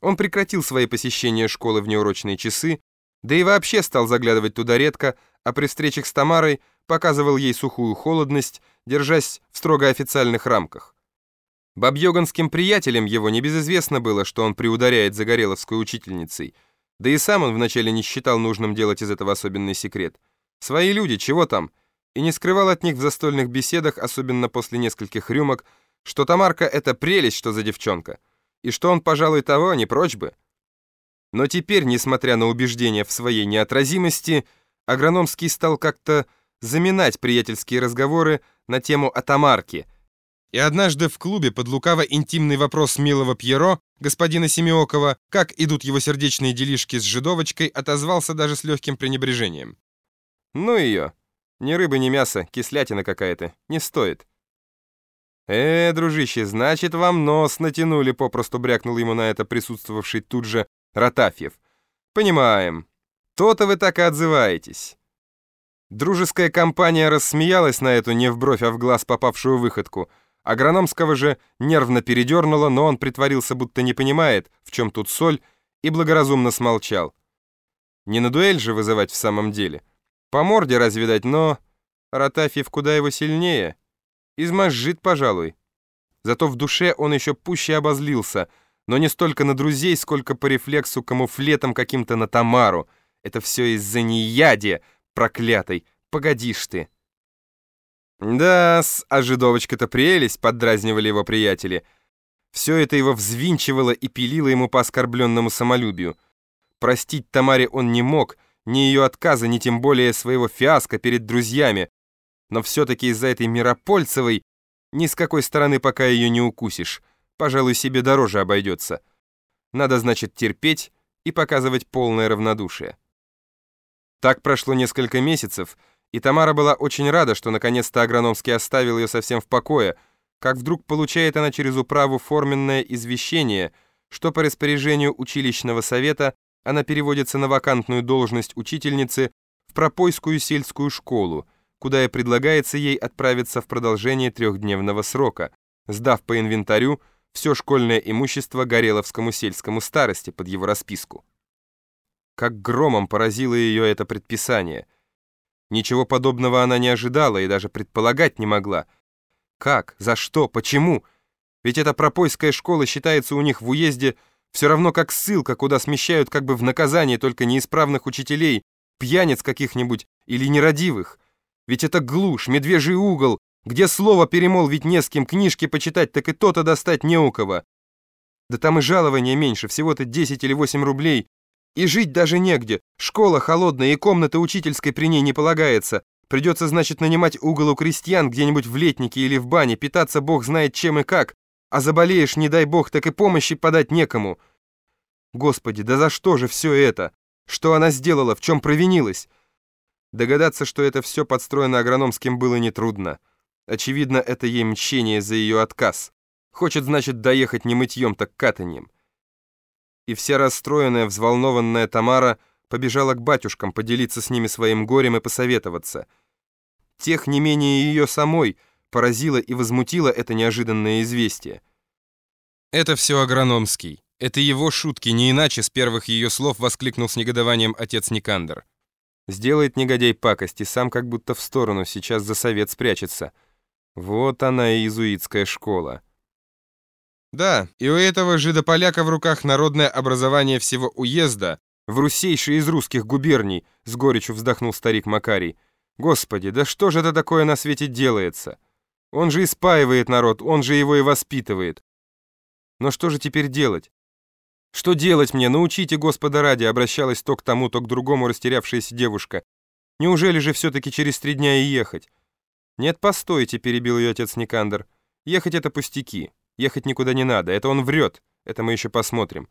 Он прекратил свои посещения школы в неурочные часы, да и вообще стал заглядывать туда редко, а при встречах с Тамарой показывал ей сухую холодность, держась в строго официальных рамках. Бабьоганским приятелям его небезызвестно было, что он приударяет за Гореловской учительницей, да и сам он вначале не считал нужным делать из этого особенный секрет. Свои люди, чего там? И не скрывал от них в застольных беседах, особенно после нескольких рюмок, что Тамарка — это прелесть, что за девчонка, и что он, пожалуй, того не прочь бы. Но теперь, несмотря на убеждения в своей неотразимости, Агрономский стал как-то заминать приятельские разговоры на тему о Тамарке — и однажды в клубе под лукаво интимный вопрос милого Пьеро, господина Семиокова, как идут его сердечные делишки с жидовочкой, отозвался даже с легким пренебрежением. «Ну ее! Ни рыбы, ни мяса, кислятина какая-то. Не стоит». «Э, дружище, значит, вам нос натянули», — попросту брякнул ему на это присутствовавший тут же Ротафьев. «Понимаем. То-то вы так и отзываетесь». Дружеская компания рассмеялась на эту не в бровь, а в глаз попавшую выходку — Агрономского же нервно передернуло, но он притворился, будто не понимает, в чем тут соль, и благоразумно смолчал. Не на дуэль же вызывать в самом деле. По морде разве дать, но... Ротафьев куда его сильнее. Измозжит, пожалуй. Зато в душе он еще пуще обозлился, но не столько на друзей, сколько по рефлексу камуфлетом каким-то на Тамару. Это все из-за неядия, проклятой. Погодишь ты. «Да-с, а жидовочка-то прелесть», — поддразнивали его приятели. Все это его взвинчивало и пилило ему по оскорбленному самолюбию. Простить Тамаре он не мог, ни ее отказа, ни тем более своего фиаско перед друзьями. Но все-таки из-за этой Миропольцевой ни с какой стороны пока ее не укусишь. Пожалуй, себе дороже обойдется. Надо, значит, терпеть и показывать полное равнодушие. Так прошло несколько месяцев — и Тамара была очень рада, что наконец-то Агрономский оставил ее совсем в покое, как вдруг получает она через управу форменное извещение, что по распоряжению училищного совета она переводится на вакантную должность учительницы в Пропойскую сельскую школу, куда и предлагается ей отправиться в продолжение трехдневного срока, сдав по инвентарю все школьное имущество Гореловскому сельскому старости под его расписку. Как громом поразило ее это предписание – Ничего подобного она не ожидала и даже предполагать не могла. Как? За что? Почему? Ведь эта пропойская школа считается у них в уезде все равно как ссылка, куда смещают как бы в наказание только неисправных учителей, пьяниц каких-нибудь или нерадивых. Ведь это глушь, медвежий угол, где слово перемолвить не с кем, книжки почитать, так и то-то достать не у кого. Да там и жалования меньше, всего-то 10 или 8 рублей, и жить даже негде. Школа холодная, и комната учительской при ней не полагается. Придется, значит, нанимать угол у крестьян где-нибудь в летнике или в бане, питаться бог знает чем и как. А заболеешь, не дай бог, так и помощи подать некому. Господи, да за что же все это? Что она сделала, в чем провинилась? Догадаться, что это все подстроено агрономским, было нетрудно. Очевидно, это ей мщение за ее отказ. Хочет, значит, доехать не мытьем, так катаньем и вся расстроенная, взволнованная Тамара побежала к батюшкам поделиться с ними своим горем и посоветоваться. Тех не менее ее самой поразило и возмутило это неожиданное известие. «Это все Агрономский. Это его шутки, не иначе с первых ее слов воскликнул с негодованием отец Никандр. Сделает негодяй пакость и сам как будто в сторону, сейчас за совет спрячется. Вот она и иезуитская школа. Да, и у этого жидополяка в руках народное образование всего уезда, в русейшей из русских губерний, с горечью вздохнул старик Макарий. Господи, да что же это такое на свете делается? Он же испаивает народ, он же его и воспитывает. Но что же теперь делать? Что делать мне? Научите, Господа ради, обращалась то к тому, то к другому растерявшаяся девушка. Неужели же все-таки через три дня и ехать? Нет, постойте, перебил ее отец Никандр. Ехать это пустяки. Ехать никуда не надо, это он врет, это мы еще посмотрим.